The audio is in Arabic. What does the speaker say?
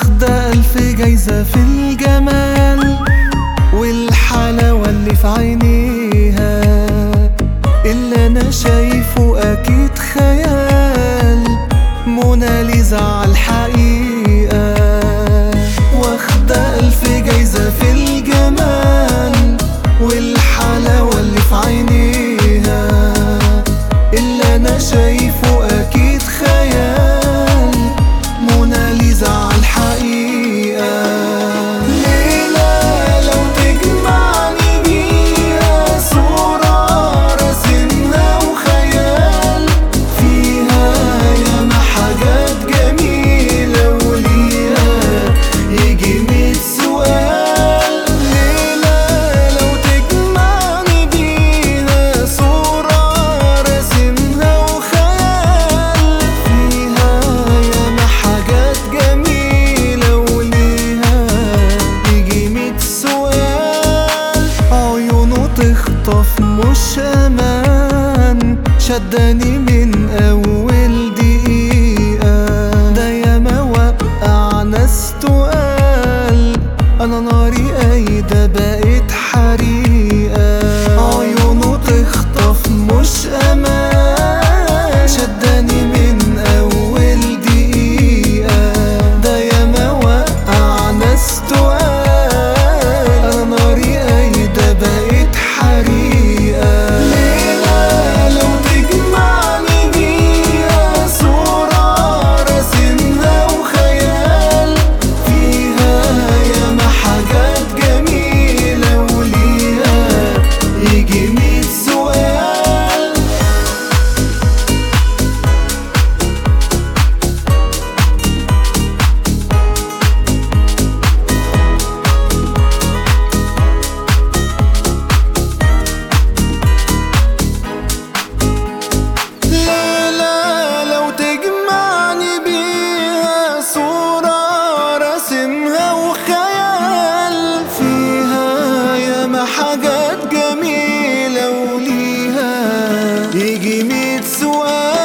واخدة ألف جايزة في الجمال والحلاوة اللي في عينيها. اللي أنا شايفه أكيد خيال. موناليزا عالحقيقة شدني من أول it's one.